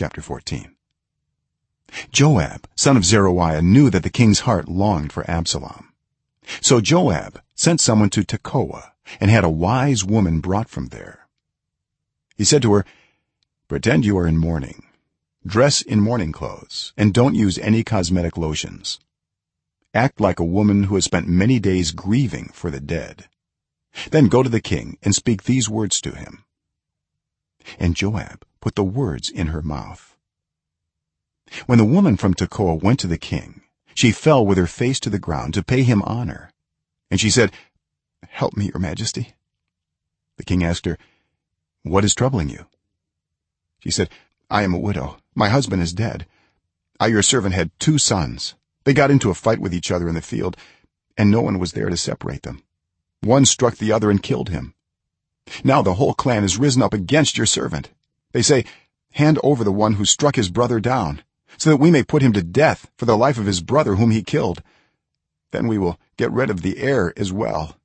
chapter 14 joab son of zeruiah knew that the king's heart longed for absalom. So joab sent someone to tekoa and had a wise woman brought from there. He said to her pretend you are in mourning. Dress in mourning clothes and don't use any cosmetic lotions. Act like a woman who has spent many days grieving for the dead. Then go to the king and speak these words to him. And joab put the words in her mouth. When the woman from tekoa went to the king she fell with her face to the ground to pay him honor. And she said help me your majesty. The king asked her what is troubling you? She said i am a widow. My husband is dead. I your servant had two sons. They got into a fight with each other in the field and no one was there to separate them. One struck the other and killed him. Now the whole clan has risen up against your servant they say hand over the one who struck his brother down so that we may put him to death for the life of his brother whom he killed. Then we will get rid of the heir as well.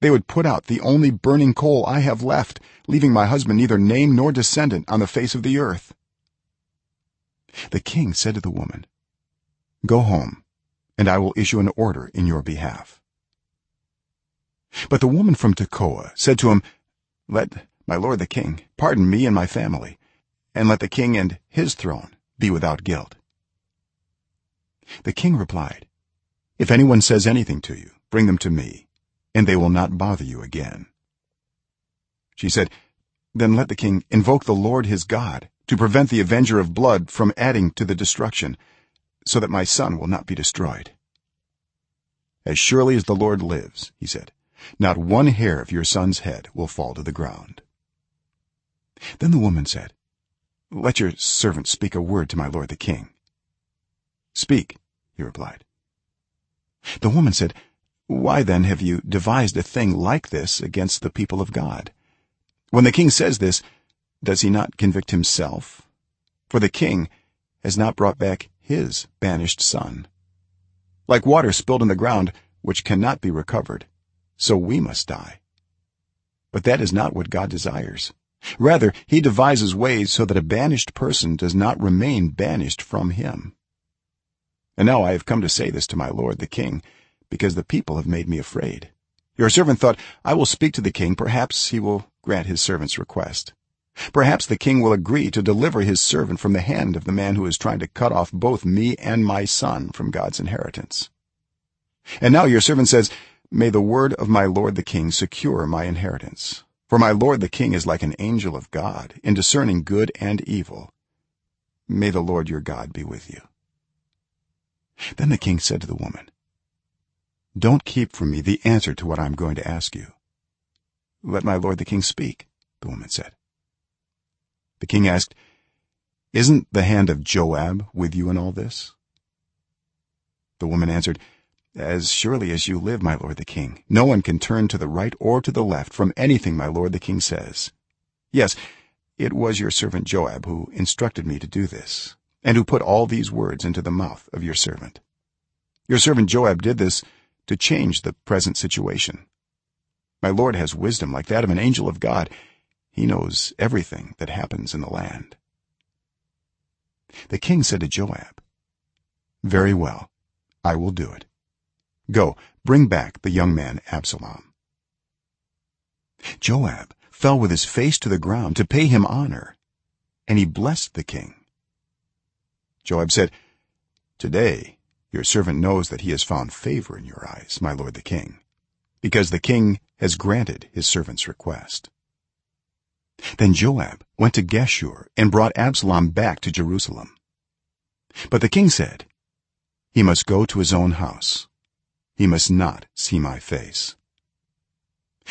They would put out the only burning coal i have left leaving my husband neither name nor descendant on the face of the earth. The king said to the woman go home and i will issue an order in your behalf. But the woman from tekoa said to him let my lord the king pardon me and my family and let the king and his throne be without guilt. The king replied if anyone says anything to you bring them to me and they will not bother you again. She said then let the king invoke the lord his god to prevent the avenger of blood from adding to the destruction so that my son will not be destroyed. As surely as the lord lives he said not one hair of your son's head will fall to the ground then the woman said let your servant speak a word to my lord the king. Speak he replied. The woman said why then have you devised a thing like this against the people of god? When the king says this does he not convict himself? For the king has not brought back his banished son. Like water spilled on the ground which cannot be recovered so we must die. But that is not what god desires rather he devises ways so that a banished person does not remain banished from him. And now i have come to say this to my lord the king because the people have made me afraid. Your servant thought i will speak to the king. Perhaps he will grant his servant's request. Perhaps the king will agree to deliver his servant from the hand of the man who is trying to cut off both me and my son from god's inheritance. And now your servant says may the word of my lord the king secure my inheritance for my lord the king is like an angel of god in discerning good and evil. May the lord your god be with you. Then the king said to the woman don't keep from me the answer to what i am going to ask you. Let my lord the king speak the woman said. The king asked isn't the hand of joab with you in all this? The woman answered as surely as you live my lord the king no one can turn to the right or to the left from anything my lord the king says. Yes it was your servant joab who instructed me to do this and who put all these words into the mouth of your servant. Your servant joab did this to change the present situation. My lord has wisdom like that of an angel of god. He knows everything that happens in the land. The king said to joab very well i will do it go bring back the young man absalom. Joab fell with his face to the ground to pay him honor and he blessed the king. Joab said today your servant knows that he has found favor in your eyes my lord the king because the king has granted his servant's request. Then joab went to geshur and brought absalom back to jerusalem. But the king said he must go to his own house he must not see my face.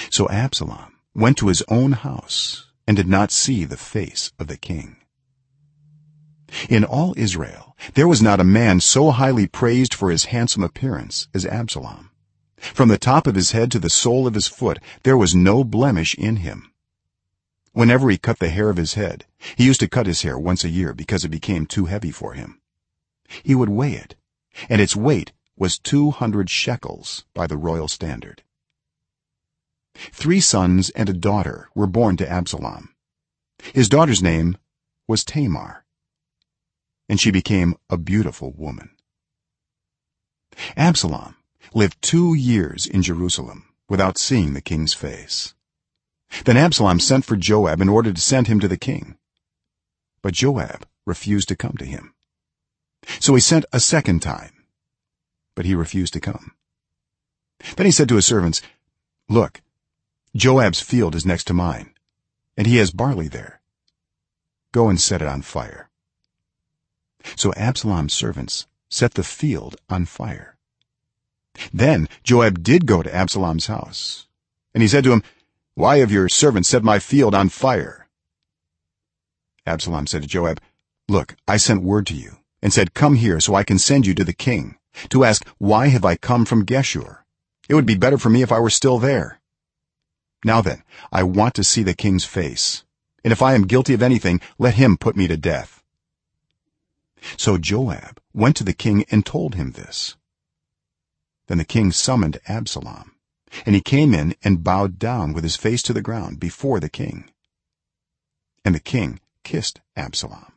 So absalom went to his own house and did not see the face of the king. In all israel there was not a man so highly praised for his handsome appearance as absalom. From the top of his head to the sole of his foot there was no blemish in him. Whenever he cut the hair of his head he used to cut his hair once a year because it became too heavy for him. He would weigh it and its weight was 200 shekels by the royal standard. 3 sons and a daughter were born to absalom. His daughter's name was tamar and she became a beautiful woman. Absalom lived 2 years in jerusalem without seeing the king's face. Then absalom sent for joab in order to send him to the king. But joab refused to come to him. So he sent a second time but he refused to come. Then he said to his servants look joab's field is next to mine and he has barley there. Go and set it on fire. So absalom's servants set the field on fire. Then joab did go to absalom's house and he said to him why have your servants set my field on fire? Absalom said to joab look i sent word to you and said come here so i can send you to the king to ask why have i come from geshur? It would be better for me if i were still there. Now then i want to see the king's face. And if i am guilty of anything let him put me to death. So joab went to the king and told him this. Then the king summoned absalom and he came in and bowed down with his face to the ground before the king. And the king kissed absalom